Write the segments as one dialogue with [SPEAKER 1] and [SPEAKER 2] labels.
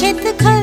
[SPEAKER 1] खेत खा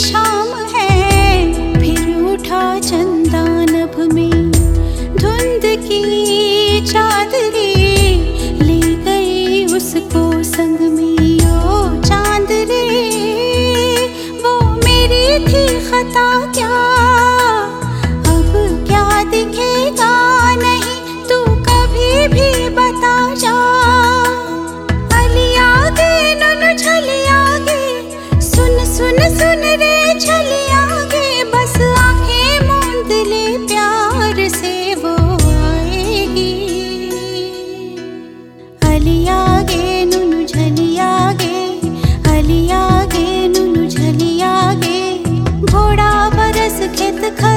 [SPEAKER 1] शाम है। फिर उठा चंदा नभ में। धुंध की चादरी ले गई उसको संग में। ओ चाँद रे वो मेरी थी खता क्या? सुखे तो